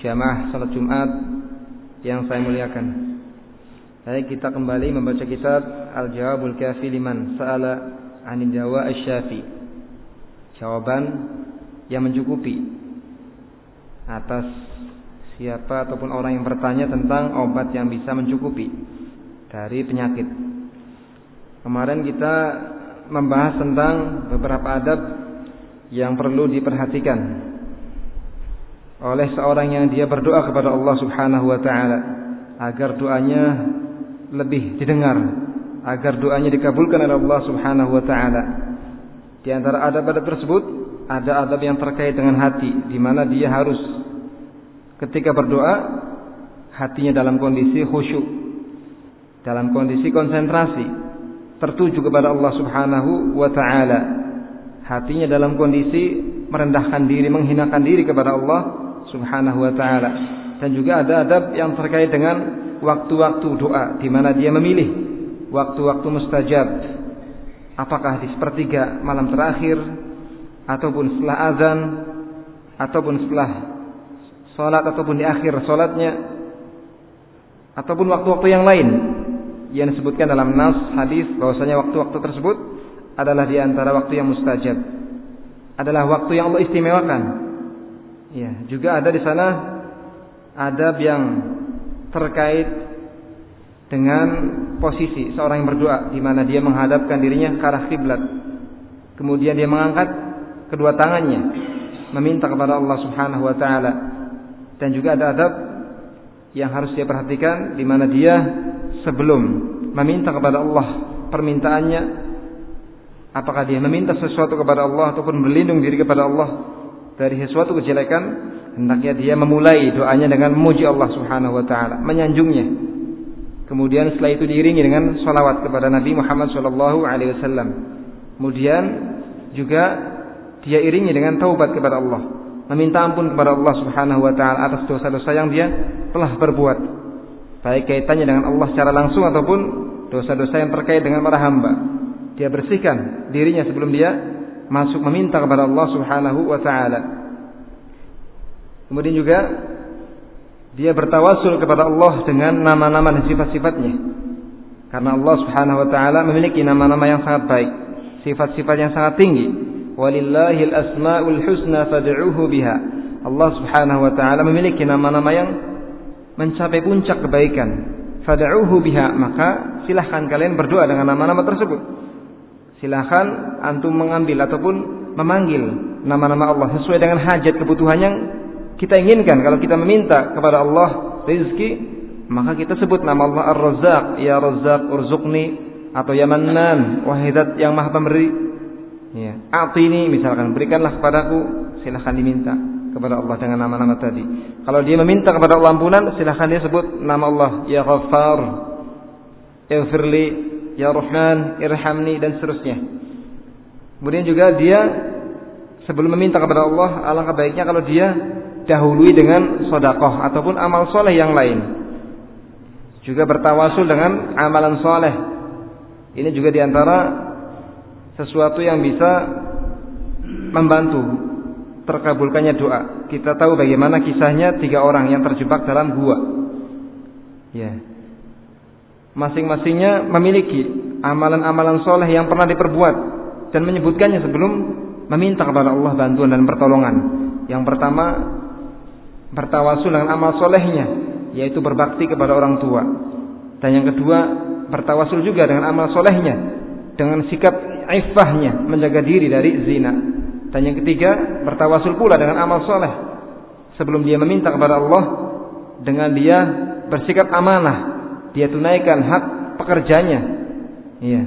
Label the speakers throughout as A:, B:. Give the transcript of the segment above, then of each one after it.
A: jamaah salat Jumat yang saya muliakan. Baik kita kembali membaca kitab Al-Jawabul Kafi liman sa'ala 'anil dawa asy-syafi. Jawaban yang mencukupi atas siapa ataupun orang yang bertanya tentang obat yang bisa mencukupi dari penyakit. Kemarin kita membahas tentang beberapa adab yang perlu diperhatikan oleh seorang yang dia berdoa kepada Allah Subhanahu wa taala agar doanya lebih didengar, agar doanya dikabulkan oleh Allah Subhanahu wa taala. Di antara adab-adab tersebut ada adab yang terkait dengan hati di mana dia harus ketika berdoa hatinya dalam kondisi khusyuk, dalam kondisi konsentrasi, tertuju kepada Allah Subhanahu wa taala. Hatinya dalam kondisi merendahkan diri, menghinakan diri kepada Allah Subhanahu wa taala. Dan juga ada adab yang terkait dengan waktu-waktu doa di mana dia memilih waktu-waktu mustajab. Apakah di sepertiga malam terakhir ataupun setelah azan ataupun setelah salat ataupun di akhir salatnya ataupun waktu-waktu yang lain yang disebutkan dalam nas hadis bahwasanya waktu-waktu tersebut adalah di antara waktu yang mustajab. Adalah waktu yang Allah istimewakan. Ya, juga ada di sana adab yang terkait dengan posisi seorang yang berdoa di mana dia menghadapkan dirinya ke arah kiblat. Kemudian dia mengangkat kedua tangannya meminta kepada Allah Subhanahu wa taala. Dan juga ada adab yang harus dia perhatikan di mana dia sebelum meminta kepada Allah permintaannya apakah dia meminta sesuatu kepada Allah ataupun berlindung diri kepada Allah dari sesuatu kejelekan hendaknya dia memulai doanya dengan memuji Allah Subhanahu wa taala, menyanjungnya. Kemudian setelah itu diiringi dengan salawat kepada Nabi Muhammad sallallahu alaihi wasallam. Kemudian juga dia iringi dengan taubat kepada Allah, meminta ampun kepada Allah Subhanahu wa taala atas dosa-dosa yang dia telah berbuat. Baik kaitannya dengan Allah secara langsung ataupun dosa-dosa yang terkait dengan para hamba. Dia bersihkan dirinya sebelum dia masuk meminta kepada Allah Subhanahu wa taala. Kemudian juga dia bertawasul kepada Allah dengan nama-nama dan sifat-sifatnya. Karena Allah Subhanahu wa taala memiliki nama-nama yang sangat baik, sifat-sifat yang sangat tinggi. Walillahil asmaul husna fad'uuhu biha. Allah Subhanahu wa taala memiliki nama-nama yang mencapai puncak kebaikan. Fad'uuhu biha, maka silahkan kalian berdoa dengan nama-nama tersebut. Silahkan antum mengambil ataupun memanggil nama-nama Allah sesuai dengan hajat kebutuhan yang kita inginkan. Kalau kita meminta kepada Allah rizki, maka kita sebut nama Allah Ar-Razzaq, ya Razzaq urzuqni atau ya Mannan, wahidat yang Maha Pemberi. Ya, atini misalkan berikanlah kepadaku, silahkan diminta kepada Allah dengan nama-nama tadi. Kalau dia meminta kepada Allah ampunan, silahkan dia sebut nama Allah ya Ghaffar, Ighfirli, ya Rahman, irhamni dan seterusnya. Kemudian juga dia sebelum meminta kepada Allah, alangkah baiknya kalau dia dahului dengan sodakoh ataupun amal soleh yang lain. Juga bertawasul dengan amalan soleh. Ini juga di antara sesuatu yang bisa membantu terkabulkannya doa. Kita tahu bagaimana kisahnya tiga orang yang terjebak dalam gua. Ya. Masing-masingnya memiliki amalan-amalan soleh yang pernah diperbuat dan menyebutkannya sebelum meminta kepada Allah bantuan dan pertolongan. Yang pertama bertawasul dengan amal solehnya, yaitu berbakti kepada orang tua. Dan yang kedua bertawasul juga dengan amal solehnya, dengan sikap ifahnya menjaga diri dari zina. Dan yang ketiga bertawasul pula dengan amal soleh sebelum dia meminta kepada Allah dengan dia bersikap amanah, dia tunaikan hak pekerjanya. Iya.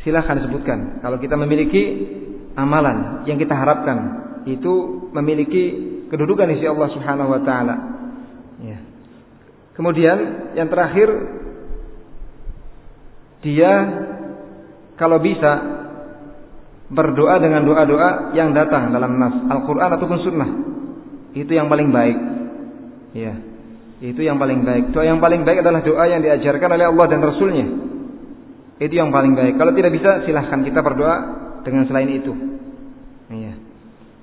A: Silahkan disebutkan. Kalau kita memiliki amalan yang kita harapkan itu memiliki kedudukan di sisi Allah Subhanahu wa taala. Ya. Kemudian yang terakhir dia kalau bisa berdoa dengan doa-doa yang datang dalam nas Al-Qur'an ataupun sunnah. Itu yang paling baik. Ya. Itu yang paling baik. Doa yang paling baik adalah doa yang diajarkan oleh Allah dan Rasulnya. Itu yang paling baik. Kalau tidak bisa silahkan kita berdoa dengan selain itu. Iya.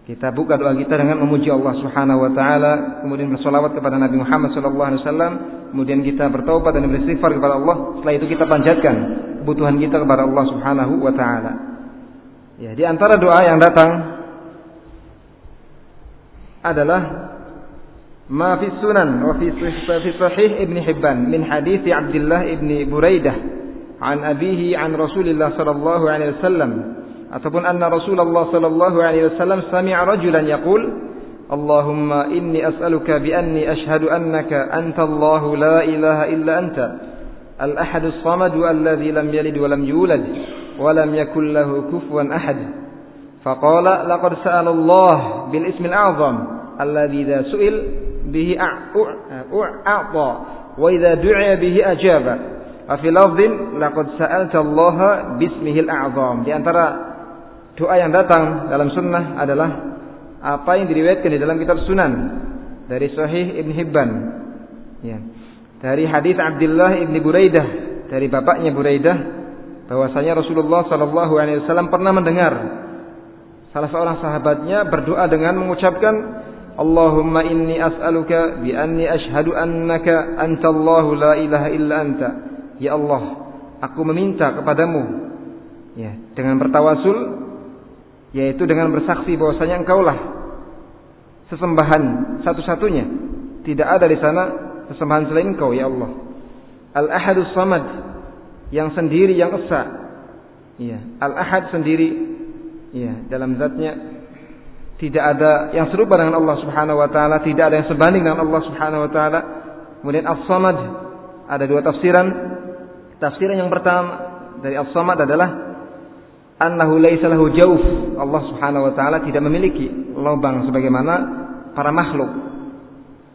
A: Kita buka doa kita dengan memuji Allah Subhanahu wa taala, kemudian bersolawat kepada Nabi Muhammad sallallahu alaihi wasallam, kemudian kita bertaubat dan beristighfar kepada Allah. Setelah itu kita panjatkan kebutuhan kita kepada Allah Subhanahu wa taala. Ya, di antara doa yang datang adalah ما في السنن وفي في صحيح ابن حبان من حديث عبد الله ابن بريدة عن أبيه عن رسول الله صلى الله عليه وسلم. أتبون أن رسول الله صلى الله عليه وسلم سمع رجلا يقول اللهم إني أسألك بأني أشهد أنك أنت الله لا إله إلا أنت الأحد الصمد الذي لم يلد ولم يولد ولم يكن له كفوا أحد. فقال لقد سأل الله بالاسم الأعظم. Alladhi idha su'il bihi a'ta wa idha du'iya bihi ajaba Fi lafdhin laqad sa'alta Allah bismihil a'zam. Di antara doa yang datang dalam sunnah adalah apa yang diriwayatkan di dalam kitab Sunan dari Sahih Ibn Hibban. Ya. Dari hadis Abdullah Ibn Buraidah dari bapaknya Buraidah bahwasanya Rasulullah sallallahu alaihi wasallam pernah mendengar salah seorang sahabatnya berdoa dengan mengucapkan Allahumma inni as'aluka bi anni ashhadu annaka antallahu la ilaha illa anta Ya Allah, aku meminta kepadamu ya, dengan bertawasul yaitu dengan bersaksi bahwasanya engkaulah sesembahan satu-satunya. Tidak ada di sana sesembahan selain engkau ya Allah. Al-Ahadus Samad yang sendiri yang esa. Ya, Al-Ahad sendiri ya, dalam zatnya tidak ada yang serupa dengan Allah Subhanahu wa taala, tidak ada yang sebanding dengan Allah Subhanahu wa taala. Kemudian As-Samad ada dua tafsiran Tafsiran yang pertama dari As-Samad adalah annahu laisa lahu jawf. Allah Subhanahu wa taala tidak memiliki lubang sebagaimana para makhluk.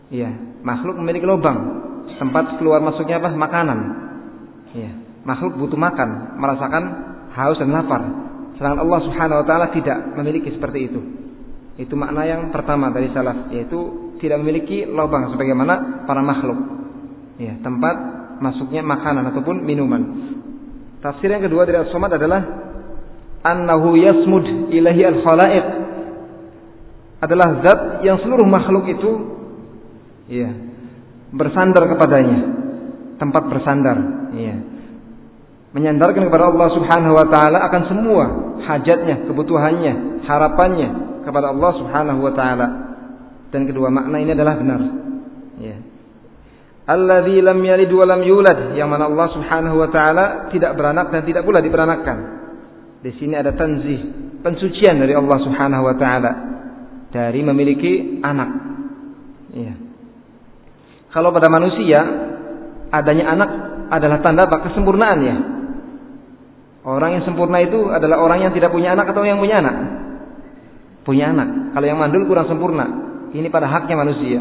A: Iya, makhluk memiliki lubang, tempat keluar masuknya apa? Makanan. Iya, makhluk butuh makan, merasakan haus dan lapar. Sedangkan Allah Subhanahu wa taala tidak memiliki seperti itu. Itu makna yang pertama dari salaf, yaitu tidak memiliki lubang sebagaimana para makhluk. Ya, tempat masuknya makanan ataupun minuman. Tafsir yang kedua dari as-samad adalah annahu yasmud ilahi al-khalaiq adalah zat yang seluruh makhluk itu ya bersandar kepadanya tempat bersandar ya menyandarkan kepada Allah Subhanahu wa taala akan semua hajatnya kebutuhannya harapannya kepada Allah Subhanahu wa taala dan kedua makna ini adalah benar ya Alladzi lam yalid wa lam yulad yang mana Allah Subhanahu wa taala tidak beranak dan tidak pula diperanakkan. Di sini ada tanzih, pensucian dari Allah Subhanahu wa taala dari memiliki anak. Iya. Kalau pada manusia adanya anak adalah tanda kesempurnaan ya. Orang yang sempurna itu adalah orang yang tidak punya anak atau yang punya anak. Punya anak. Kalau yang mandul kurang sempurna. Ini pada haknya manusia.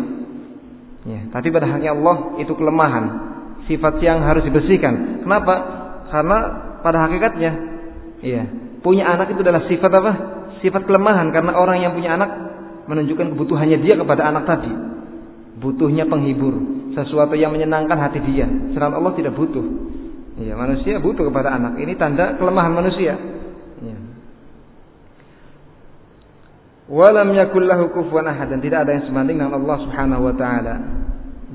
A: Ya, tapi pada haknya Allah itu kelemahan, sifat yang harus dibersihkan. Kenapa? Karena pada hakikatnya, ya, punya anak itu adalah sifat apa? Sifat kelemahan karena orang yang punya anak menunjukkan kebutuhannya dia kepada anak tadi. Butuhnya penghibur, sesuatu yang menyenangkan hati dia. Sedangkan Allah tidak butuh. Ya, manusia butuh kepada anak. Ini tanda kelemahan manusia. Ya. Walam yakul lahu kufuwan ahad dan tidak ada yang sebanding dengan Allah Subhanahu wa taala.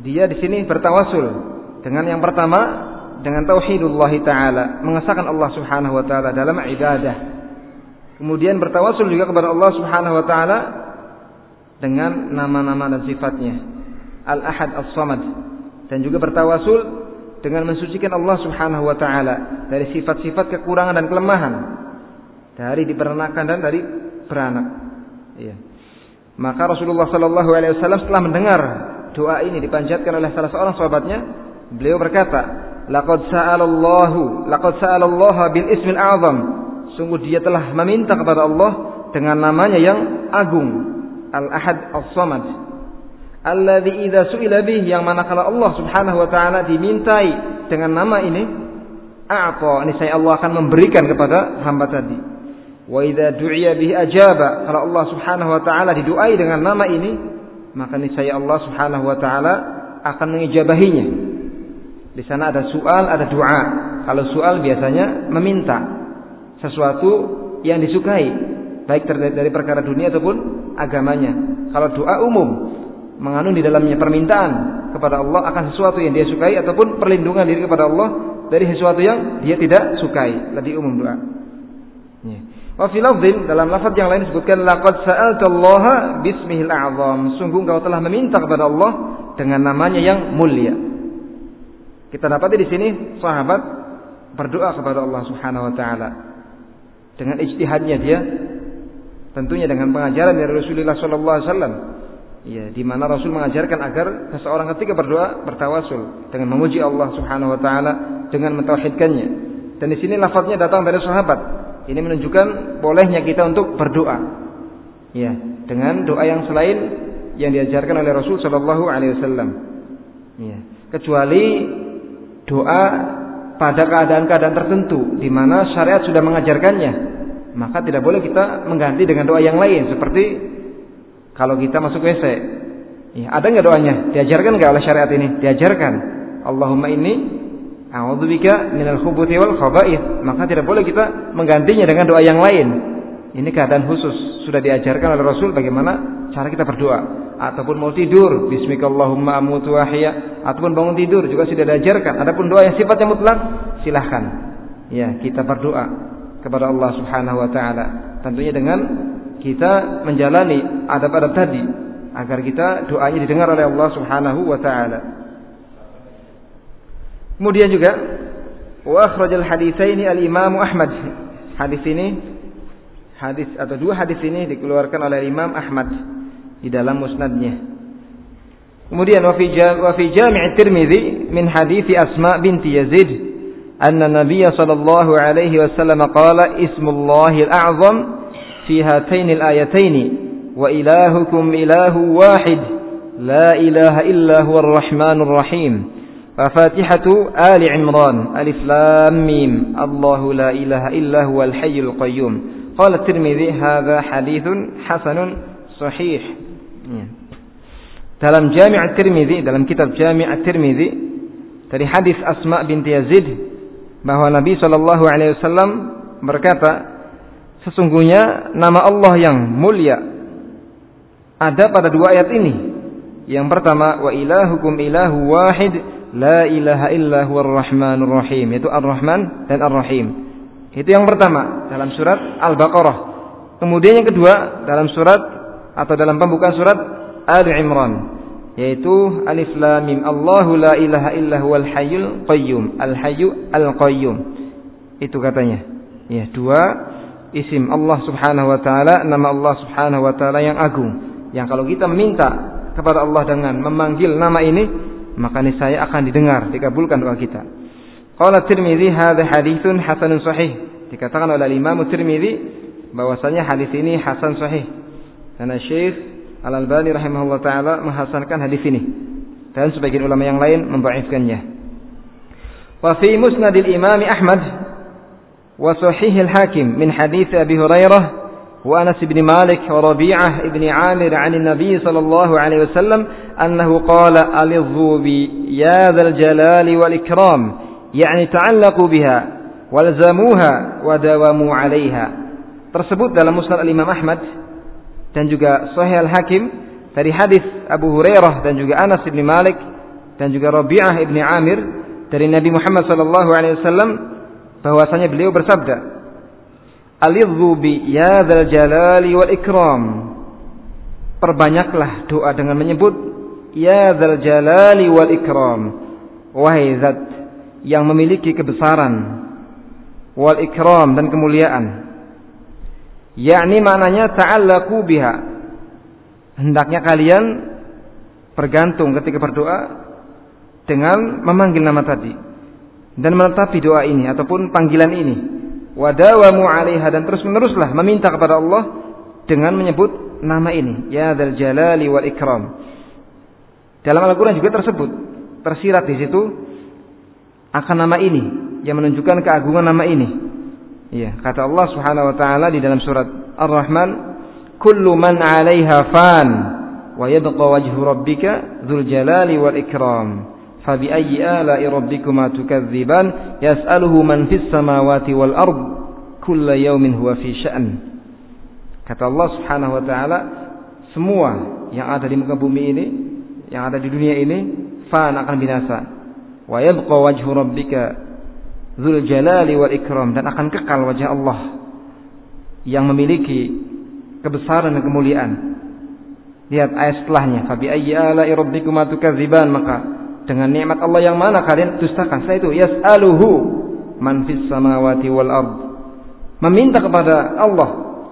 A: Dia di sini bertawasul dengan yang pertama dengan tauhidullah taala, mengesahkan Allah Subhanahu wa taala dalam ibadah. Kemudian bertawasul juga kepada Allah Subhanahu wa taala dengan nama-nama dan sifatnya. Al-Ahad As-Samad dan juga bertawasul dengan mensucikan Allah Subhanahu wa taala dari sifat-sifat kekurangan dan kelemahan dari diperanakan dan dari beranak. Iya. Maka Rasulullah sallallahu alaihi wasallam setelah mendengar doa ini dipanjatkan oleh salah seorang sahabatnya, beliau berkata, "Laqad sa'alallahu, laqad sa'alallaha bil ismil a'zam." Sungguh dia telah meminta kepada Allah dengan namanya yang agung, Al-Ahad As-Samad alladzi idza su'ila bih yang manakala Allah Subhanahu wa taala dimintai dengan nama ini a'ta ini saya Allah akan memberikan kepada hamba tadi wa idza du'iya bihi ajaba kalau Allah Subhanahu wa taala didoai dengan nama ini maka ini saya Allah Subhanahu wa taala akan mengijabahinya di sana ada soal ada doa kalau soal biasanya meminta sesuatu yang disukai baik dari perkara dunia ataupun agamanya kalau doa umum mengandung di dalamnya permintaan kepada Allah akan sesuatu yang dia sukai ataupun perlindungan diri kepada Allah dari sesuatu yang dia tidak sukai. Lebih umum doa. Ya. Wa fi dalam lafaz yang lain disebutkan laqad sa'altallaha bismihil a'zam. Sungguh engkau telah meminta kepada Allah dengan namanya yang mulia. Kita dapat di sini sahabat berdoa kepada Allah Subhanahu wa taala dengan ijtihadnya dia tentunya dengan pengajaran dari Rasulullah sallallahu alaihi wasallam Ya, di mana Rasul mengajarkan agar seseorang ketika berdoa bertawasul dengan memuji Allah Subhanahu wa taala dengan mentauhidkannya. Dan di sini lafaznya datang dari sahabat. Ini menunjukkan bolehnya kita untuk berdoa. Ya, dengan doa yang selain yang diajarkan oleh Rasul Shallallahu alaihi wasallam. Ya, kecuali doa pada keadaan-keadaan tertentu di mana syariat sudah mengajarkannya, maka tidak boleh kita mengganti dengan doa yang lain seperti kalau kita masuk WC. Ya, ada nggak doanya? Diajarkan nggak oleh syariat ini? Diajarkan. Allahumma ini a'udzubika minal khubuthi wal khaba'ith. Maka tidak boleh kita menggantinya dengan doa yang lain. Ini keadaan khusus. Sudah diajarkan oleh Rasul bagaimana cara kita berdoa. Ataupun mau tidur. Bismikallahumma amutu ahya ataupun bangun tidur juga sudah diajarkan. Adapun doa yang sifatnya mutlak silahkan ya kita berdoa kepada Allah Subhanahu wa taala. Tentunya dengan kita menjalani adab-adab tadi agar kita doanya didengar oleh Allah Subhanahu wa taala. Kemudian juga wa akhrajal haditsaini al-Imam Ahmad. Hadis ini hadis atau dua hadis ini dikeluarkan oleh Imam Ahmad di dalam musnadnya. Kemudian wa fi wa fi jami' Tirmizi min hadis Asma binti Yazid anna Nabiy sallallahu alaihi wasallam qala ismullahi al-a'zam fi hatain ayatain wa ilahukum ilahu wahid la ilaha illa huwa ar-rahmanur rahim. ففاتحة آل عمران ألف Lam Mim. Allahu لا إله إلا هو الحي القيوم Qala الترمذي هذا حديث حسن صحيح. Dalam Jami' At-Tirmidzi dalam kitab Jami' At-Tirmidzi dari hadis Asma بنت يزيد bahwa Nabi Shallallahu alaihi wasallam berkata sesungguhnya nama Allah yang mulia ada pada dua ayat ini. Yang pertama wa ilahukum ilahu wahid la ilaha illa huwar rahmanur rahim. Itu Ar-Rahman dan Ar-Rahim. Itu yang pertama dalam surat Al-Baqarah. Kemudian yang kedua dalam surat atau dalam pembukaan surat Ali Imran yaitu Alif Lam Mim Allahu la ilaha illa huwal hayyul qayyum al hayyu al qayyum itu katanya ya dua isim Allah Subhanahu wa taala, nama Allah Subhanahu wa taala yang agung. Yang kalau kita meminta kepada Allah dengan memanggil nama ini, maka niscaya akan didengar, dikabulkan doa kita. Qala Tirmizi hadza haditsun hasanun sahih. Dikatakan oleh Imam Tirmizi bahwasanya hadis ini hasan sahih. Karena Syekh Al Albani rahimahullah taala menghasankan hadis ini dan sebagian ulama yang lain membaifkannya. Wa fi Musnadil Imam Ahmad wa Sahihil Hakim min hadits Abi Hurairah وأنس بن مالك وربيعة بن عامر عن النبي صلى الله عليه وسلم أنه قال ألظوا بي يا ذا الجلال والإكرام يعني تعلقوا بها walzamuha wa dawamu 'alaiha. Tersebut dalam Musnad Imam Ahmad dan juga Sahih Al-Hakim dari hadis Abu Hurairah dan juga Anas bin Malik dan juga Rabi'ah ibni Amir dari Nabi Muhammad sallallahu alaihi wasallam bahwasanya beliau bersabda Alidhu bi ya dzal jalali wal ikram. Perbanyaklah doa dengan menyebut ya dzal jalali wal ikram. Wahai zat yang memiliki kebesaran wal ikram dan kemuliaan. Yakni maknanya ta'allaqu biha. Hendaknya kalian bergantung ketika berdoa dengan memanggil nama tadi dan menetapi doa ini ataupun panggilan ini wadawamu 'alaiha dan terus meneruslah meminta kepada Allah dengan menyebut nama ini ya dzal jalali wal ikram. Dalam Al-Qur'an juga tersebut tersirat di situ akan nama ini yang menunjukkan keagungan nama ini. Ya, kata Allah Subhanahu wa taala di dalam surat Ar-Rahman, "Kullu man 'alaiha fan wa yabqa wajhu rabbika dzul jalali wal ikram." فبأي آلاء ربكما تكذبان؟ يسأله من في السماوات والأرض كل يوم هو في شأن. Kata Allah Subhanahu wa taala semua yang ada di muka bumi ini yang ada di dunia ini fan akan binasa. Wa yabqa wajhu rabbika dzul jalali wal ikram. Dan akan kekal wajah Allah yang memiliki kebesaran dan kemuliaan. Lihat ayat setelahnya fabi ayyi ala rabbikuma tukadziban. Maka dengan nikmat Allah yang mana kalian dustakan? Saya itu yas'aluhu man fis samawati wal ard. Meminta kepada Allah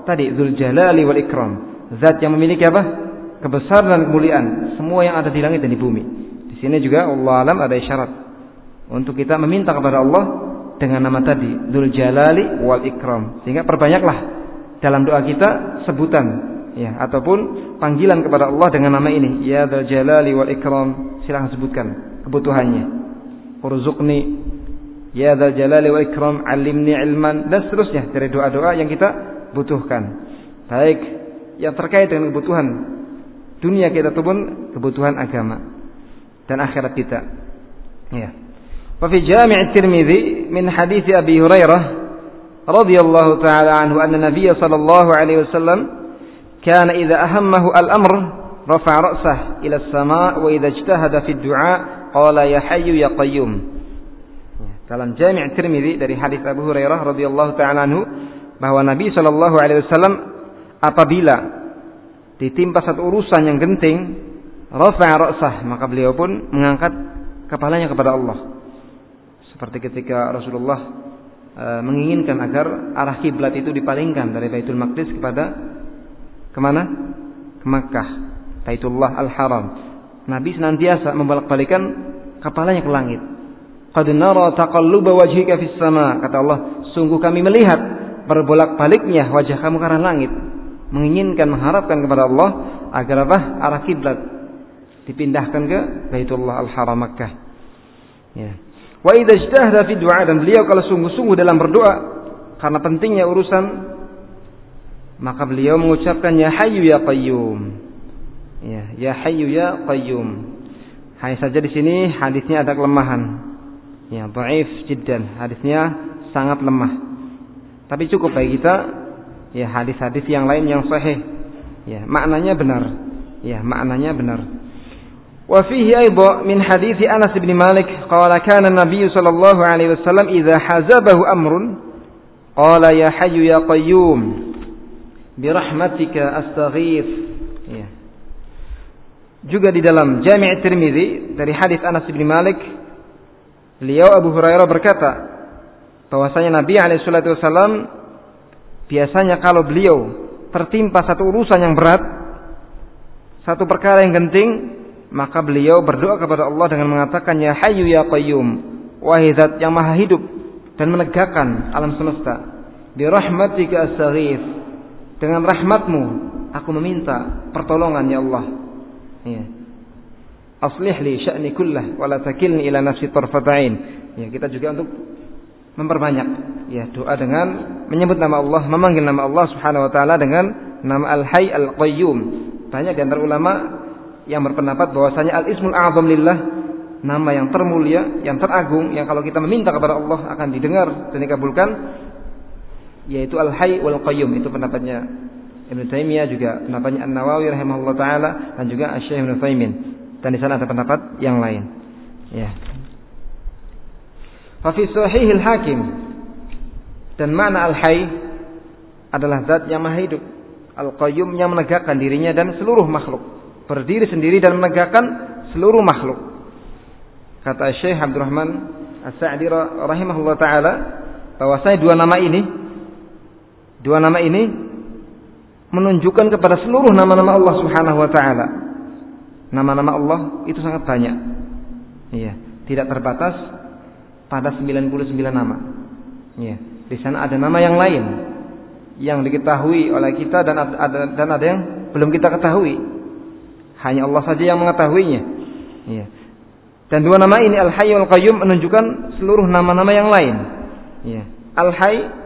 A: tadi Dzul Jalali wal Ikram, zat yang memiliki apa? kebesaran dan kemuliaan, semua yang ada di langit dan di bumi. Di sini juga Allah alam ada isyarat untuk kita meminta kepada Allah dengan nama tadi Dzul Jalali wal Ikram. Sehingga perbanyaklah dalam doa kita sebutan ya ataupun panggilan kepada Allah dengan nama ini. Ya dzal jalali wal ikram. Silahkan sebutkan kebutuhannya. Urzuqni ya dzal jalali wal ikram alimni ilman. Dan seterusnya dari doa-doa yang kita butuhkan. Baik yang terkait dengan kebutuhan dunia kita ataupun kebutuhan agama dan akhirat kita. Ya. Wa fi jami' at-tirmidzi min hadits abi hurairah radhiyallahu taala anhu anna nabiy sallallahu alaihi wasallam كان إذا أهمه الأمر رفع رأسه إلى السماء وإذا اجتهد في الدعاء قال يا حي يا قيوم ya hayyu ya. ya dalam Jami' Tirmizi dari hadis Abu Hurairah radhiyallahu taala anhu bahwa Nabi Shallallahu alaihi wasallam apabila ditimpa satu urusan yang genting, rafa'a ra'sah, maka beliau pun mengangkat kepalanya kepada Allah. Seperti ketika Rasulullah e, menginginkan agar arah kiblat itu dipalingkan dari Baitul Maqdis kepada ke mana? Ke Makkah. Baitullah Al-Haram. Nabi senantiasa membolak-balikan kepalanya ke langit. Qad nara taqalluba wajhika fis sama. Kata Allah, sungguh kami melihat berbolak-baliknya wajah kamu ke arah langit. Menginginkan, mengharapkan kepada Allah agar apa? Arah kiblat dipindahkan ke Baitullah Al-Haram Makkah. Ya. Wa idza ijtahada fi du'a dan beliau kalau sungguh-sungguh dalam berdoa karena pentingnya urusan maka beliau mengucapkan ya hayyu ya qayyum. Ya, ya hayyu ya qayyum. Hanya saja di sini hadisnya ada kelemahan. Ya, dhaif jiddan. Hadisnya sangat lemah. Tapi cukup bagi kita ya hadis-hadis yang lain yang sahih. Ya, maknanya benar. Ya, maknanya benar. وفيه أيضا من حديث أنس بن مالك قال كان النبي صلى الله عليه وسلم إذا حزبه أمر قال يا حي يا قيوم birahmatika astaghith. Ya. juga di dalam Jami' Tirmizi dari hadis Anas bin Malik beliau Abu Hurairah berkata bahwasanya Nabi alaihi wasallam biasanya kalau beliau tertimpa satu urusan yang berat satu perkara yang genting maka beliau berdoa kepada Allah dengan mengatakan ya hayyu ya qayyum wahai zat yang maha hidup dan menegakkan alam semesta. Bi rahmatika astaghith dengan rahmatmu aku meminta pertolongan ya Allah. Ya. Aslih li sya'ni kullah wa la takilni ila nafsi tarfatain. Ya, kita juga untuk memperbanyak Ya, doa dengan menyebut nama Allah, memanggil nama Allah Subhanahu wa taala dengan nama Al-Hayy Al-Qayyum. Banyak di antara ulama yang berpendapat bahwasanya Al-Ismul A'zam lillah nama yang termulia, yang teragung yang kalau kita meminta kepada Allah akan didengar dan dikabulkan yaitu Al-Hayy wal Qayyum. Itu pendapatnya Ibnu Taimiyah juga pendapatnya An-Nawawi rahimahullah taala dan juga Asy-Syaikh Ibnu Taimin. Dan di sana ada pendapat yang lain. Ya. Fa sahihil hakim dan mana al-hayy adalah zat yang maha hidup. Al-qayyum yang menegakkan dirinya dan seluruh makhluk. Berdiri sendiri dan menegakkan seluruh makhluk. Kata Syekh Abdurrahman As-Sa'di rahimahullah taala bahwasanya dua nama ini dua nama ini menunjukkan kepada seluruh nama-nama Allah Subhanahu wa taala. Nama-nama Allah itu sangat banyak. Iya, tidak terbatas pada 99 nama. Iya. Di sana ada nama yang lain yang diketahui oleh kita dan ada dan ada yang belum kita ketahui. Hanya Allah saja yang mengetahuinya. Iya. Dan dua nama ini Al Hayy Al Qayyum menunjukkan seluruh nama-nama yang lain. Iya. Al Hayy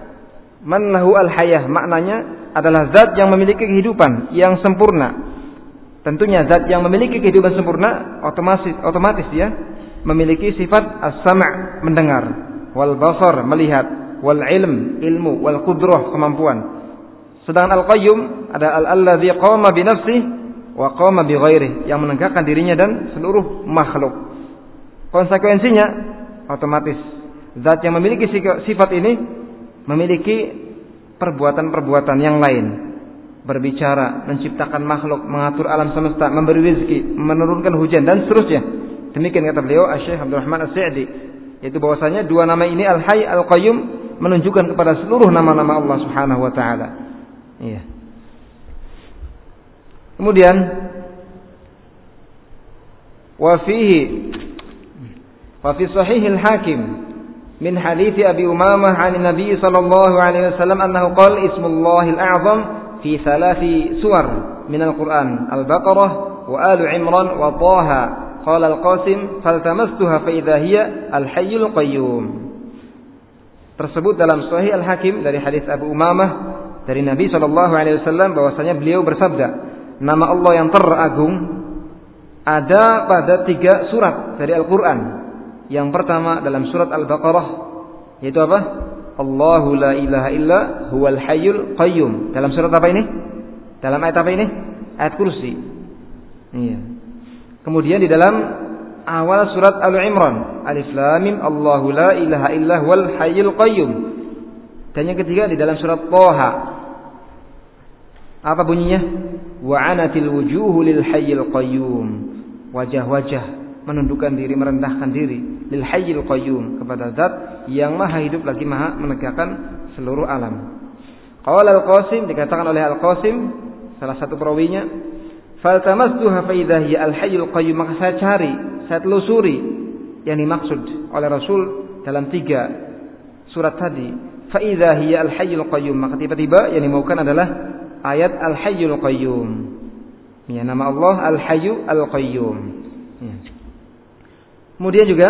A: man lahu al hayah maknanya adalah zat yang memiliki kehidupan yang sempurna. Tentunya zat yang memiliki kehidupan sempurna otomatis otomatis ya memiliki sifat as-sam' mendengar, wal basar melihat, wal ilm ilmu wal qudrah kemampuan. Sedangkan al-qayyum ada al-alladzi qama bi nafsihi wa qama bi ghairihi yang menegakkan dirinya dan seluruh makhluk. Konsekuensinya otomatis zat yang memiliki sifat ini memiliki perbuatan-perbuatan yang lain berbicara, menciptakan makhluk, mengatur alam semesta, memberi rezeki, menurunkan hujan dan seterusnya. Demikian kata beliau Syekh Abdul Rahman As-Sa'di, yaitu bahwasanya dua nama ini Al-Hayy Al-Qayyum menunjukkan kepada seluruh nama-nama Allah Subhanahu wa taala. Iya. Kemudian wa fihi wa fi sahih al-Hakim min hadits Abi Umamah 'an Nabi sallallahu alaihi wasallam annahu qala ismullah al-a'zam fi thalathi suwar min al-Qur'an al-Baqarah wa Al Imran wa Taha. Qala al-Qasim faltamastuha fa idha hiya al-hayyul qayyum. Tersebut dalam Sahih Al Hakim dari hadis Abu Umamah dari Nabi Shallallahu Alaihi Wasallam bahwasanya beliau bersabda nama Allah yang teragung ada pada tiga surat dari Al Quran yang pertama dalam surat Al Baqarah yaitu apa Allahu la ilaha illa huwal hayyul qayyum dalam surat apa ini dalam ayat apa ini ayat kursi iya kemudian di dalam awal surat Al-Imran. Alif Lam Mim Allahu la ilaha illa huwal hayyul qayyum. Dan yang ketiga di dalam surat Thaha. Apa bunyinya? Wa anatil wujuhu lil hayyil qayyum. Wajah-wajah menundukkan diri, merendahkan diri lil hayyil qayyum kepada zat yang maha hidup lagi maha menegakkan seluruh alam. Qala Al-Qasim dikatakan oleh Al-Qasim salah satu perawinya Faltamastuha fa idza hiya al-hayyul qayyum maka saya cari, saya telusuri yang dimaksud oleh Rasul dalam tiga surat tadi. Fa idza hiya al-hayyul qayyum maka tiba-tiba yang dimaukan adalah ayat al-hayyul qayyum. Ya nama Allah al-hayyu al-qayyum. Kemudian juga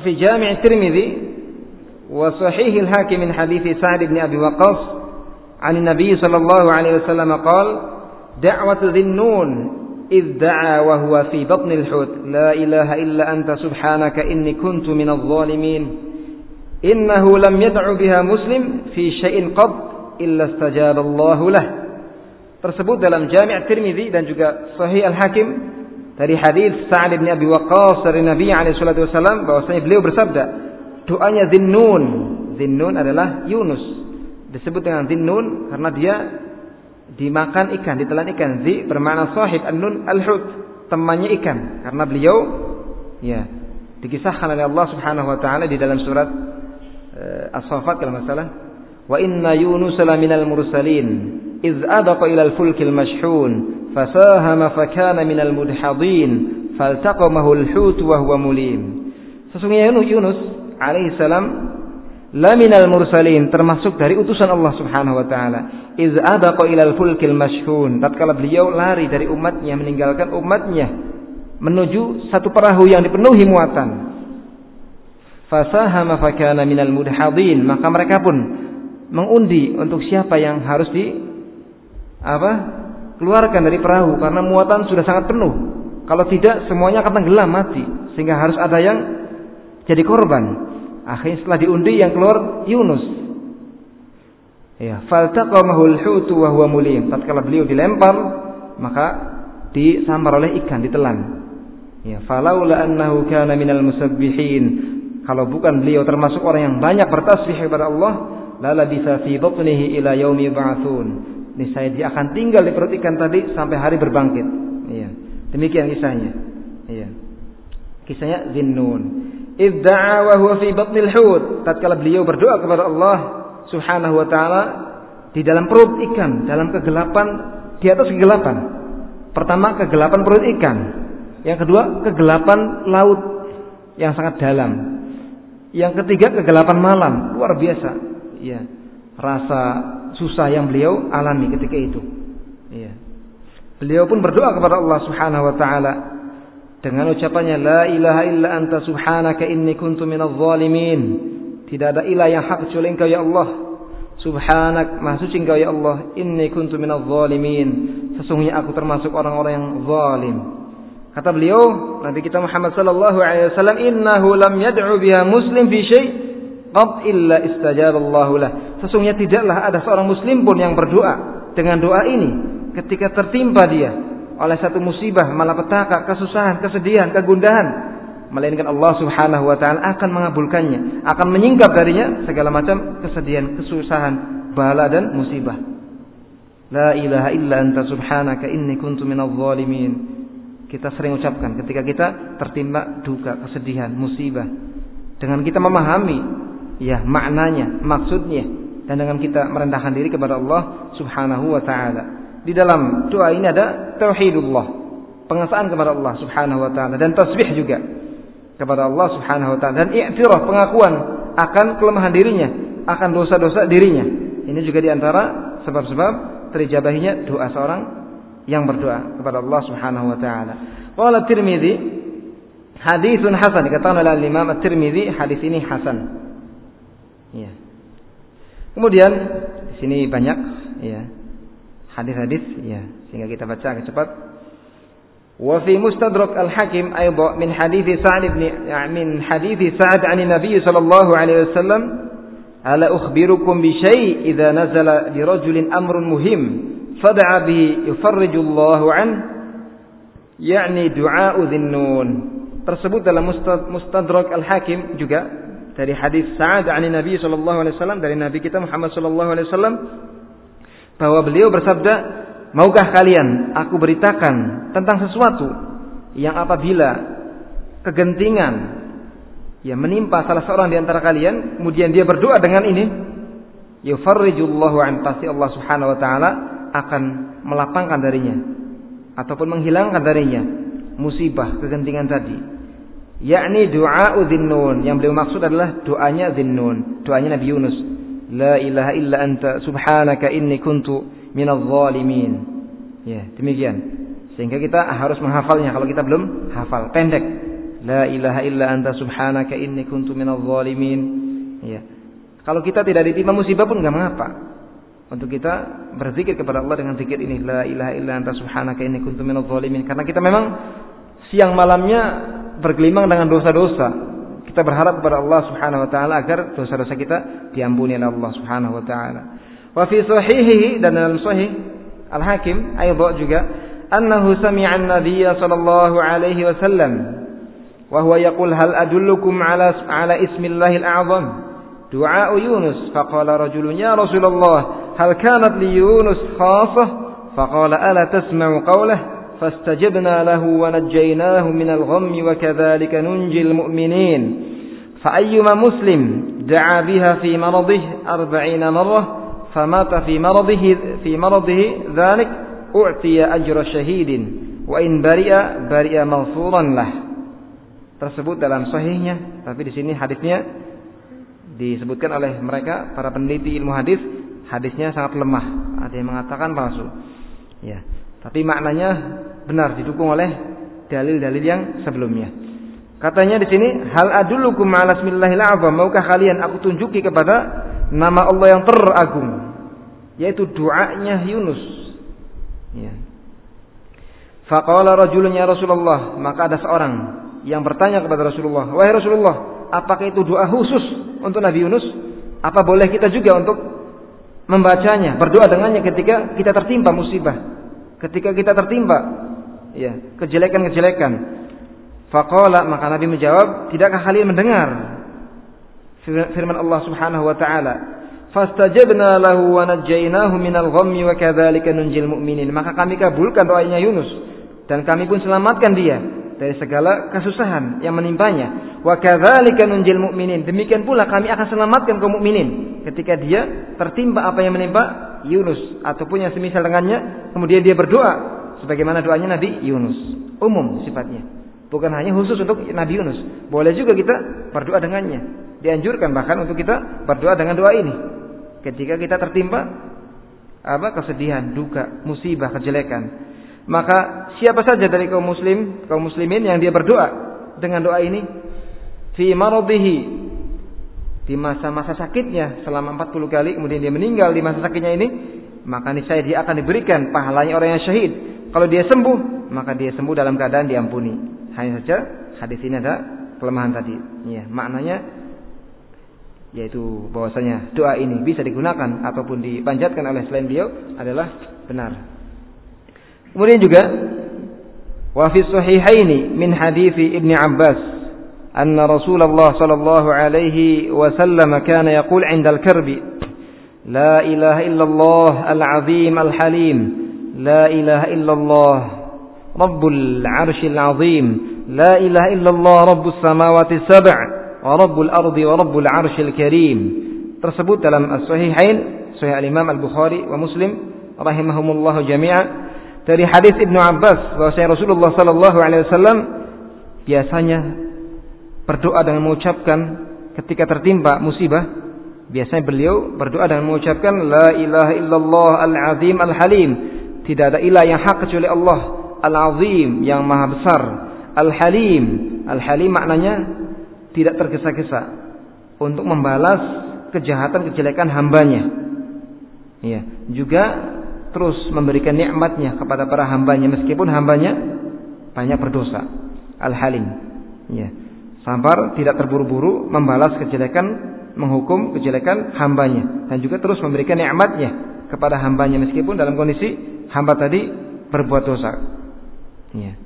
A: fi Jami' Tirmizi wa Sahih al-Hakim min hadits Sa'd bin Abi Waqqas صلى الله عليه وسلم قال دعوة ذي النون إذ دعا وهو في بطن الحوت لا إله إلا أنت سبحانك إني كنت من الظالمين إنه لم يدع بها مسلم في شيء قط إلا استجاب الله له tersebut dalam Jami' Tirmizi dan juga Sahih Al-Hakim dari hadis Sa'ad bin Abi Waqqas dari Nabi alaihi salatu wasallam bahwasanya beliau bersabda doanya Zinnun. Zinnun adalah Yunus. Disebut dengan Zinnun karena dia dimakan ikan, ditelan ikan. Zi bermakna sahib, an-nun al-hut, temannya ikan. Karena beliau ya dikisahkan oleh Allah Subhanahu wa taala di dalam surat uh, As-Saffat kalau masalah wa inna yunus minal mursalin. Iz abaqa ila al-fulk al-mashhun fasahama fakana minal mudhadin faltaqamahu al-hut wa huwa sesungguhnya Yunus alaihi salam laminal mursalin termasuk dari utusan Allah Subhanahu wa taala. Iz abaqa ilal fulkil mashhun. Tatkala beliau lari dari umatnya meninggalkan umatnya menuju satu perahu yang dipenuhi muatan. Fasahama fakana minal mudhadin. Maka mereka pun mengundi untuk siapa yang harus di apa? Keluarkan dari perahu karena muatan sudah sangat penuh. Kalau tidak semuanya akan tenggelam mati sehingga harus ada yang jadi korban. Akhirnya setelah diundi yang keluar Yunus. Ya, faltaqamahu al-hutu wa huwa mulim. Tatkala beliau dilempar, maka disambar oleh ikan, ditelan. Ya, falaula annahu kana minal musabbihin. Kalau bukan beliau termasuk orang yang banyak bertasbih kepada Allah, lala bisa fi batnihi ila yaumi ba'tsun. Saya dia akan tinggal di perut ikan tadi sampai hari berbangkit. Iya. Demikian kisahnya. Iya. Kisahnya Zinnun. Idda'a wa huwa fi batnil hut. Tatkala beliau berdoa kepada Allah Subhanahu wa taala di dalam perut ikan, dalam kegelapan, di atas kegelapan. Pertama kegelapan perut ikan. Yang kedua kegelapan laut yang sangat dalam. Yang ketiga kegelapan malam, luar biasa. Ya. Rasa susah yang beliau alami ketika itu. Ya. Beliau pun berdoa kepada Allah Subhanahu wa taala dengan ucapannya la ilaha illa anta subhanaka inni kuntu minadh zalimin. Tidak ada ilah yang hak kecuali Engkau ya Allah. Subhanak, maha suci Engkau ya Allah. Inni kuntu minadh zalimin. Sesungguhnya aku termasuk orang-orang yang zalim. Kata beliau, Nabi kita Muhammad sallallahu alaihi wasallam, "Innahu lam yad'u biha muslim fi syai' qad illa istajaba Allah lah." Sesungguhnya tidaklah ada seorang muslim pun yang berdoa dengan doa ini ketika tertimpa dia oleh satu musibah, malapetaka, kesusahan, kesedihan, kegundahan, melainkan Allah Subhanahu wa taala akan mengabulkannya, akan menyingkap darinya segala macam kesedihan, kesusahan, bala dan musibah. La ilaha illa anta subhanaka inni kuntu minadh zalimin kita sering ucapkan ketika kita tertimpa duka, kesedihan, musibah. Dengan kita memahami ya maknanya, maksudnya dan dengan kita merendahkan diri kepada Allah Subhanahu wa taala. Di dalam doa ini ada tauhidullah, pengesaan kepada Allah Subhanahu wa taala dan tasbih juga kepada Allah Subhanahu wa taala dan i'tiraf pengakuan akan kelemahan dirinya, akan dosa-dosa dirinya. Ini juga di antara sebab-sebab terijabahinya doa seorang yang berdoa kepada Allah Subhanahu wa taala. Qala Tirmizi haditsun hasan dikatakan oleh Imam At-Tirmizi hadis ini hasan. Ya. Kemudian di sini banyak ya hadis-hadis ya sehingga kita baca agak cepat. Wa fi Mustadrak Al-Hakim aidan min hadis Sa'd bin ya, min hadis Sa'd 'an Nabi sallallahu alaihi wasallam ala ukhbirukum bi syai' idza nazala li rajulin amrun muhim fada'a bi yufarrijullahu an yakni du'a dzinnun tersebut dalam mustadrak al-hakim juga dari hadis Sa'ad an Nabi sallallahu alaihi wasallam dari Nabi kita Muhammad sallallahu alaihi wasallam bahwa beliau bersabda maukah kalian aku beritakan tentang sesuatu yang apabila kegentingan yang menimpa salah seorang di antara kalian kemudian dia berdoa dengan ini yufarrijullahu an pasti Allah Subhanahu wa taala akan melapangkan darinya ataupun menghilangkan darinya musibah kegentingan tadi yakni doa dzinnun yang beliau maksud adalah doanya dzinnun. Doanya Nabi Yunus. La ilaha illa anta subhanaka inni kuntu minadh zalimin. Ya demikian. Sehingga kita harus menghafalnya. Kalau kita belum hafal. Pendek. La ilaha illa anta subhanaka inni kuntu minadh zalimin. Ya. Kalau kita tidak ditimpa musibah pun enggak mengapa. Untuk kita berzikir kepada Allah dengan zikir ini. La ilaha illa anta subhanaka inni kuntu minadh zalimin. Karena kita memang siang malamnya bergelimang dengan dosa-dosa. Kita berharap kepada Allah Subhanahu wa taala agar dosa-dosa kita diampuni oleh Allah Subhanahu wa taala. Wa fi sahihihi dan dalam sahih Al-Hakim aidha juga annahu sami'a an-nabiy sallallahu alaihi wasallam wa huwa yaqul hal adullukum ala ala ismillahil a'zham du'a Yunus faqala rajulun ya Rasulullah hal kanat li Yunus khasah faqala ala tasma'u qawlahu فاستجبنا له ونجيناه من الغم وكذلك ننجي المؤمنين فأيما مسلم دعا بها في مرضه أربعين مرة فمات في مرضه في مرضه ذلك أعطي أجر شهيد وإن برئ برئ مغفورا له tersebut dalam sahihnya tapi di sini hadisnya disebutkan oleh mereka para peneliti ilmu hadis hadisnya sangat lemah. Ada yang mengatakan palsu. Ya, tapi maknanya benar didukung oleh dalil-dalil yang sebelumnya. Katanya di sini, hal adulukum ala smillahil azam. Maukah kalian aku tunjuki kepada nama Allah yang teragung, yaitu doanya Yunus. Ya. Faqala rajulun ya Rasulullah, maka ada seorang yang bertanya kepada Rasulullah, "Wahai Rasulullah, apakah itu doa khusus untuk Nabi Yunus? Apa boleh kita juga untuk membacanya, berdoa dengannya ketika kita tertimpa musibah, ketika kita tertimpa ya, kejelekan-kejelekan?" Faqala maka Nabi menjawab, "Tidakkah kalian mendengar firman Allah Subhanahu wa taala, "Fastajabna lahu wa najjaynahu minal ghammi wa kadzalika nunjil mu'minin." Maka kami kabulkan doanya Yunus dan kami pun selamatkan dia dari segala kesusahan yang menimpanya. Wa kadzalika nunjil mu'minin. Demikian pula kami akan selamatkan kaum mukminin ketika dia tertimpa apa yang menimpa Yunus ataupun yang semisal dengannya, kemudian dia berdoa sebagaimana doanya Nabi Yunus. Umum sifatnya. Bukan hanya khusus untuk Nabi Yunus. Boleh juga kita berdoa dengannya. Dianjurkan bahkan untuk kita berdoa dengan doa ini. Ketika kita tertimpa apa kesedihan, duka, musibah, kejelekan. Maka siapa saja dari kaum muslim, kaum muslimin yang dia berdoa dengan doa ini fi maradhihi di masa-masa sakitnya selama 40 kali kemudian dia meninggal di masa sakitnya ini maka niscaya dia akan diberikan pahalanya orang yang syahid kalau dia sembuh maka dia sembuh dalam keadaan diampuni hanya saja hadis ini ada kelemahan tadi. Ya, maknanya yaitu bahwasanya doa ini bisa digunakan ataupun dipanjatkan oleh selain beliau adalah benar. Kemudian juga wa fi sahihaini min hadis Ibnu Abbas anna Rasulullah sallallahu alaihi wasallam kana yaqul 'inda al-karbi la ilaha illallah al-azim al-halim la ilaha illallah رب العرش العظيم لا إله إلا الله رب السماوات السبع ورب الأرض ورب العرش الكريم tersebut dalam As-Sahihain Sahih Al-Imam Al-Bukhari wa Muslim rahimahumullah jami'a dari hadis Ibnu Abbas bahwa Rasulullah sallallahu alaihi wasallam biasanya berdoa dengan mengucapkan ketika tertimpa musibah biasanya beliau berdoa dengan mengucapkan la ilaha illallah al-azim al-halim tidak ada ilah yang hak kecuali Allah Al-Azim yang maha besar. Al-Halim. Al-Halim maknanya tidak tergesa-gesa untuk membalas kejahatan kejelekan hambanya. Ya, juga terus memberikan nikmatnya kepada para hambanya meskipun hambanya banyak berdosa. Al-Halim. Ya. Sabar tidak terburu-buru membalas kejelekan, menghukum kejelekan hambanya dan juga terus memberikan nikmatnya kepada hambanya meskipun dalam kondisi hamba tadi berbuat dosa. Ya.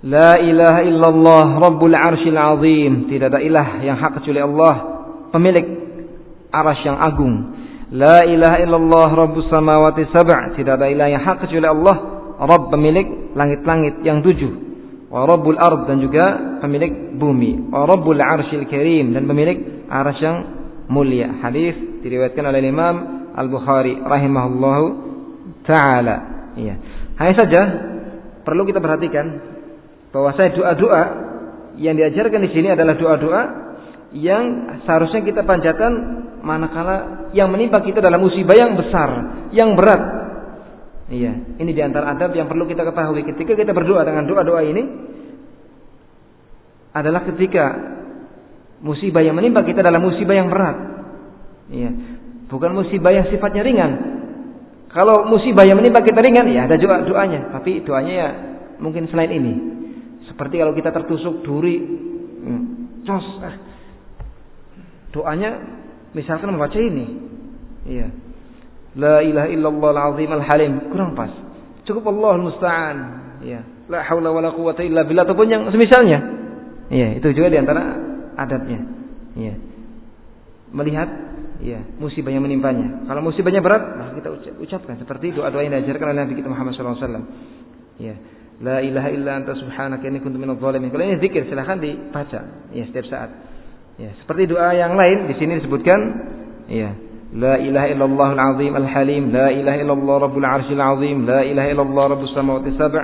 A: La ilaha illallah Rabbul Arshil Azim. Tidak ada ilah yang hak kecuali Allah, pemilik arasy yang agung. La ilaha illallah Rabbus samawati sab'. Tidak ada ilah yang hak kecuali Allah, Rabb pemilik langit-langit yang tujuh. Wa Rabbul Ard dan juga pemilik bumi. Wa Rabbul Arshil Karim dan pemilik arasy yang mulia. Hadis diriwayatkan oleh Imam Al-Bukhari rahimahullahu taala. Iya. Hanya saja perlu kita perhatikan bahwa saya doa-doa yang diajarkan di sini adalah doa-doa yang seharusnya kita panjatkan manakala yang menimpa kita dalam musibah yang besar, yang berat. Iya, ini di antara adab yang perlu kita ketahui ketika kita berdoa dengan doa-doa ini adalah ketika musibah yang menimpa kita dalam musibah yang berat. Iya, bukan musibah yang sifatnya ringan, kalau musibah yang menimpa kita ringan, ya ada doa doanya. Tapi doanya ya mungkin selain ini. Seperti kalau kita tertusuk duri, hmm, cos, eh. Doanya misalkan membaca ini, iya. La ilaha illallah al-azim al-halim kurang pas. Cukup Allah musta'an. Ya. La haula wala quwata illa billah ataupun yang semisalnya. Iya, itu juga di antara adabnya. Iya. Melihat ya musibah yang menimpanya. Kalau musibahnya berat, maka kita ucapkan seperti doa-doa yang diajarkan oleh Nabi kita Muhammad SAW. Ya, la ilaha illa anta subhanaka inni kuntu minadh dhalimin. Kalau ini zikir silahkan dibaca ya setiap saat. Ya, seperti doa yang lain di sini disebutkan ya, la ilaha illallah al-azim al-halim, la ilaha illallah rabbul arsyil azim, la ilaha illallah rabbus samawati sab'.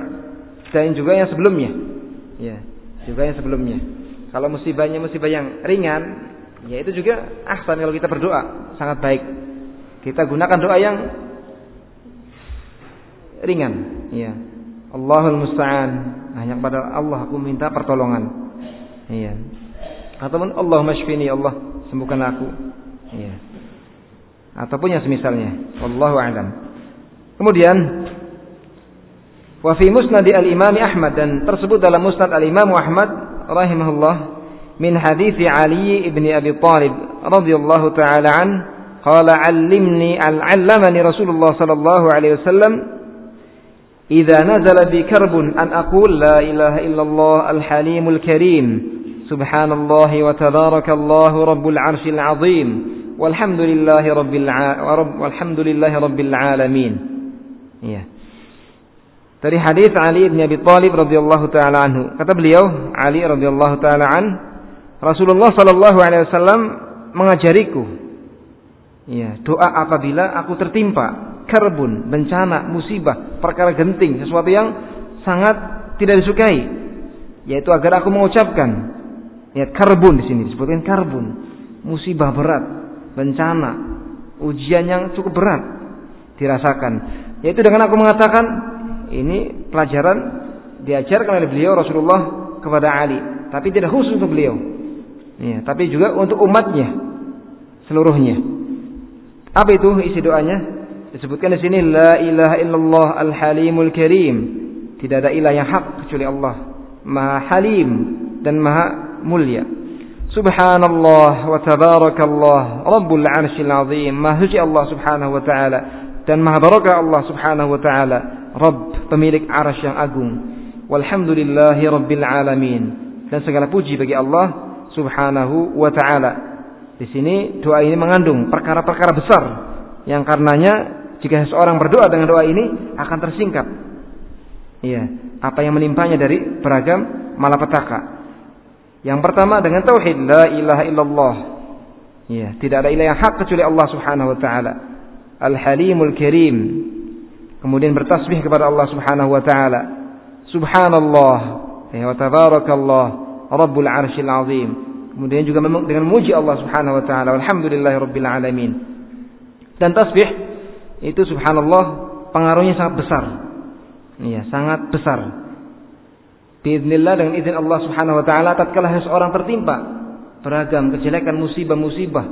A: Dan juga yang sebelumnya. Ya, juga yang sebelumnya. Kalau musibahnya musibah yang ringan, Ya itu juga ahsan kalau kita berdoa, sangat baik. Kita gunakan doa yang ringan, ya. Allahul musta'an. hanya kepada Allah aku minta pertolongan. Iya. Ataupun Allah syfini Allah sembuhkan aku. Ya. Ataupun yang semisalnya. Wallahu a'lam. Kemudian wa fi musnad al-Imam Ahmad dan tersebut dalam musnad al-Imam Ahmad rahimahullah min hadis Ali ibn Abi Talib radhiyallahu taala an qala 'allimni al-'allamani Rasulullah sallallahu alaihi wasallam idza nazala bi karbun an aqul la ilaha illallah al-halimul سبحان الله وتبارك الله رب العرش العظيم والحمد لله رب الع... والحمد لله رب العالمين ya. Dari hadis Ali bin Abi Thalib radhiyallahu taala anhu. Kata beliau, Ali radhiyallahu taala an, Rasulullah sallallahu alaihi wasallam mengajariku ya, doa apabila aku tertimpa karbun, bencana, musibah, perkara genting, sesuatu yang sangat tidak disukai, yaitu agar aku mengucapkan ya karbun di sini disebutkan karbun, musibah berat, bencana, ujian yang cukup berat dirasakan, yaitu dengan aku mengatakan ini pelajaran diajarkan oleh beliau Rasulullah kepada Ali, tapi tidak khusus untuk beliau, ya, tapi juga untuk umatnya seluruhnya. Apa itu isi doanya? Disebutkan di sini la ilaha illallah al-halimul karim. Tidak ada ilah yang hak kecuali Allah. Maha halim dan maha mulia. Subhanallah wa tabarakallah Rabbul arshil azim. Maha suci Allah subhanahu wa ta'ala. Dan maha barakah Allah subhanahu wa ta'ala. Rabb pemilik arsh yang agung. Walhamdulillahi rabbil alamin. Dan segala puji bagi Allah subhanahu wa ta'ala. Di sini doa ini mengandung perkara-perkara besar yang karenanya jika seseorang berdoa dengan doa ini akan tersingkap. Iya, apa yang menimpanya dari beragam malapetaka. Yang pertama dengan tauhid la ilaha illallah. Iya, tidak ada ilah yang hak kecuali Allah Subhanahu wa taala. Al-Halimul Karim. Kemudian bertasbih kepada Allah Subhanahu wa taala. Subhanallah ya, wa tabarakallah Rabbul Arsyil Azim. Kemudian juga dengan memuji Allah Subhanahu wa taala. Alhamdulillahirabbil alamin. Dan tasbih itu subhanallah pengaruhnya sangat besar. Iya, sangat besar. Biiznillah dengan izin Allah Subhanahu wa taala tatkala seseorang tertimpa beragam kejelekan musibah-musibah,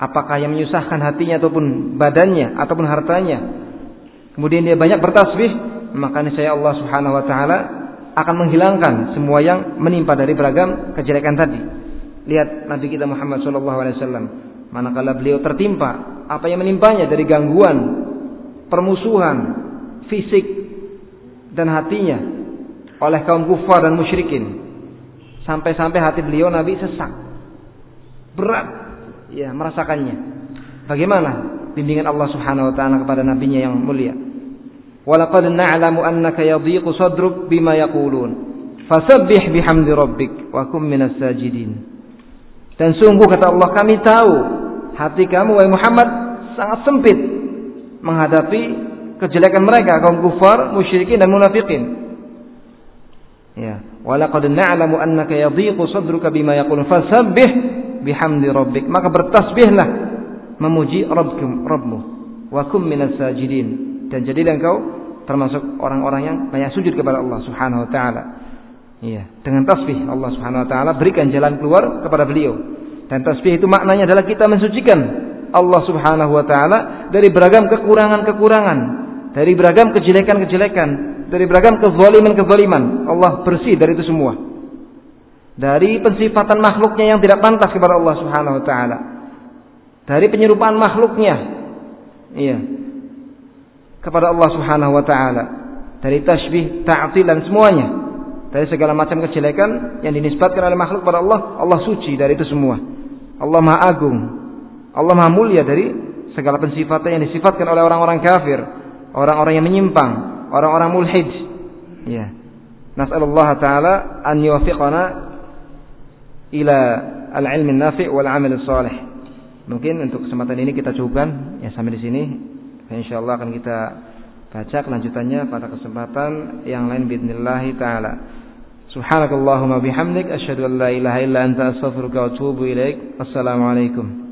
A: apakah yang menyusahkan hatinya ataupun badannya ataupun hartanya. Kemudian dia banyak bertasbih, maka saya Allah Subhanahu wa taala akan menghilangkan semua yang menimpa dari beragam kejelekan tadi. Lihat Nabi kita Muhammad sallallahu alaihi wasallam manakala beliau tertimpa apa yang menimpanya dari gangguan permusuhan fisik dan hatinya oleh kaum kufar dan musyrikin. Sampai-sampai hati beliau Nabi sesak. Berat. Ya merasakannya. Bagaimana bimbingan Allah Subhanahu wa taala kepada nabinya yang mulia? Walaqad na'lamu annaka yadhiqu sadruk bima yaqulun. Fasabbih bihamdi rabbik wa kum minas sajidin. Dan sungguh kata Allah kami tahu hati kamu wahai Muhammad sangat sempit menghadapi kejelekan mereka kaum kufar, musyrikin dan munafikin. Ya, walaqad na'lamu annaka yadhiqu sadruka bima yaqulun fasabbih bihamdi rabbik. Maka bertasbihlah memuji Rabbkum, Rabbmu. Wa kum minas sajidin. Dan jadilah engkau termasuk orang-orang yang banyak sujud kepada Allah Subhanahu wa taala. Iya, dengan tasbih Allah Subhanahu wa taala berikan jalan keluar kepada beliau dan tasbih itu maknanya adalah kita mensucikan Allah Subhanahu wa taala dari beragam kekurangan-kekurangan, dari beragam kejelekan-kejelekan, dari beragam kezaliman-kezaliman. Allah bersih dari itu semua. Dari pensifatan makhluknya yang tidak pantas kepada Allah Subhanahu wa taala. Dari penyerupaan makhluknya. Iya. Kepada Allah Subhanahu wa taala. Dari tasbih, ta'til dan semuanya. Dari segala macam kejelekan yang dinisbatkan oleh makhluk kepada Allah, Allah suci dari itu semua. Allah Maha Agung. Allah Maha Mulia dari segala pensifatan yang disifatkan oleh orang-orang kafir, orang-orang yang menyimpang, orang-orang mulhid. Ya. Nas'alullah taala an yuwaffiqana ila al-ilm nafi wal amal salih. Mungkin untuk kesempatan ini kita cukupkan ya sampai di sini. Insyaallah akan kita baca kelanjutannya pada kesempatan yang lain bismillah taala. Subhanakallahumma bihamdik asyhadu an la ilaha illa anta astaghfiruka wa atubu ilaik. Assalamualaikum.